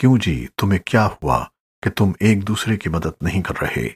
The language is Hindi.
क्यों जी? तुम्हें क्या हुआ कि तुम एक दूसरे की मदद नहीं कर रहे?